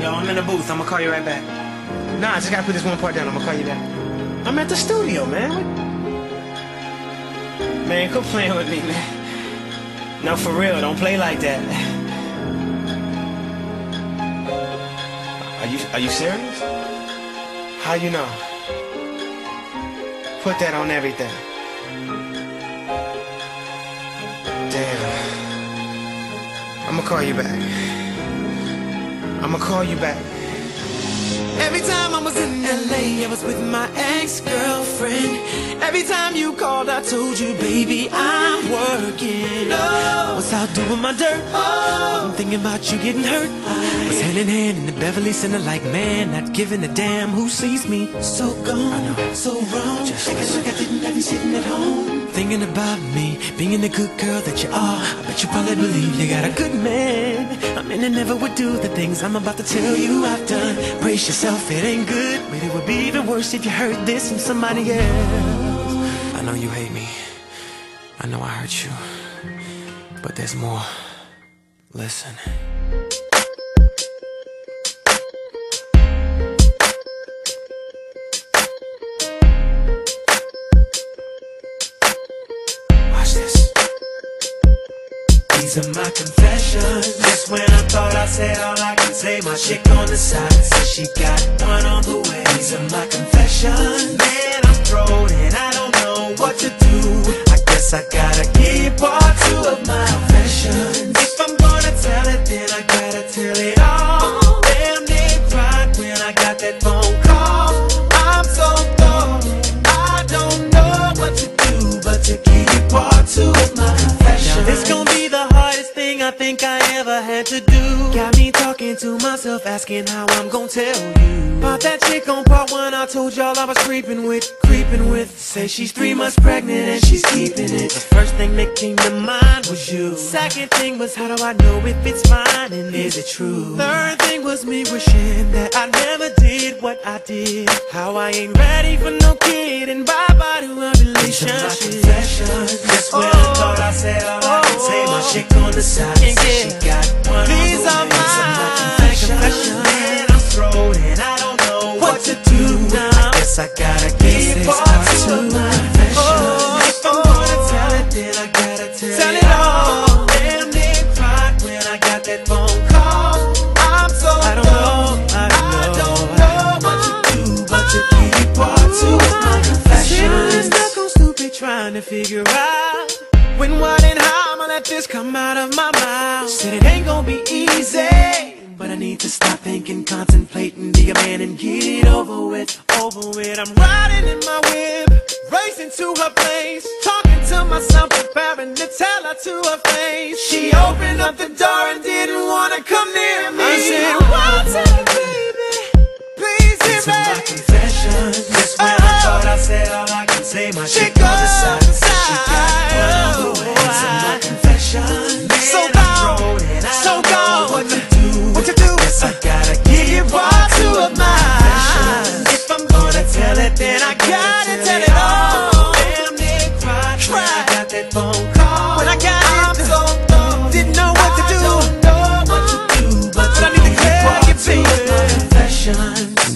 Yo, I'm in the booth. I'm gonna call you right back. Nah, I just gotta put this one part down. I'm gonna call you back. I'm at the studio, man. Man, quit playing with me, man. No, for real. Don't play like that. Are you Are you serious? How you know? Put that on everything. Damn. I'ma call you back. I'ma call you back. Every time I was in LA, I was with my ex-girlfriend. Every time you called, I told you, baby, I'm working. No. Was out doing my dirt. Oh. I'm thinking about you getting hurt. Was hand in hand in the Beverly Center, like man, not giving a damn who sees me. So gone, so wrong. Just Acting like I didn't have you sitting at home. Thinking about me, being the good girl that you are. I bet you probably believe you got a good man. I mean, I never would do the things I'm about to tell you I've done. Brace yourself, it ain't good, but it would be even worse if you heard this from somebody else. I know you hate me. I know I hurt you. But there's more. Listen. Watch this. These are my confessions. Just when I thought I said all I can say, my chick on the side says she got one on the way. These are my to do. Got me talking to myself, asking how I'm gon' tell you. About that chick on part one, I told y'all I was creeping with, creeping with. Say she's three months pregnant and she's keeping it. The first thing that came to mind was you. Second thing was how do I know if it's mine and is it true? Third thing was me wishing that I never did what I did. How I ain't ready for no kid and bye bye to a relationship. Just when I thought I said all I oh. could say, my chick on the side said guess I gotta give part two of my confessions. If I'm gonna tell it, then I gotta tell, it all. Damn, they cried when I got that phone call. I'm so I don't know, I don't know what to do, but to give part of my confessions. Stuck on stupid trying to figure out when, what, and how I'ma let this come out of my mouth. Said it ain't gonna be easy. Need to stop thinking, contemplating, be a man and get it over with, over with. I'm riding in my whip, racing to her place, talking to myself, preparing to tell her to her face. She opened up the door and didn't wanna come near me. I said, up, baby? Please hear me. my confessions. Just when I oh. thought I said all I can say, my chick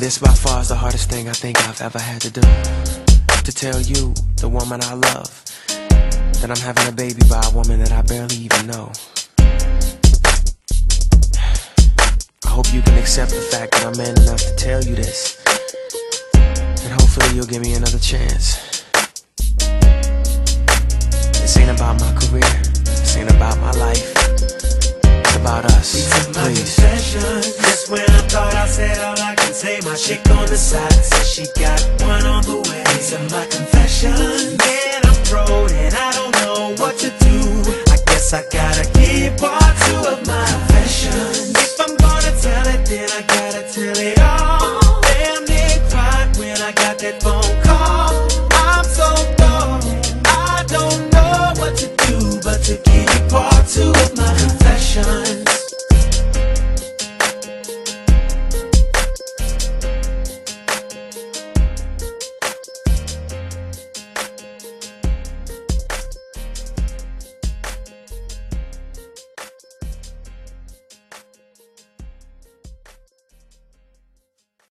This by far is the hardest thing I think I've ever had to do. To tell you, the woman I love, that I'm having a baby by a woman that I barely even know. I hope you can accept the fact that I'm man enough to tell you this. And hopefully you'll give me another chance. This ain't about my career. This ain't about my life. It's about us. Please. When I thought I said all I can say, my chick on the side, says she got one on the way. These are my confession, Man, I'm pro and I don't know what to do. I guess I gotta keep all two of my confessions. If I'm gonna tell it, then I gotta tell it all. Damn, they cried when I got that phone.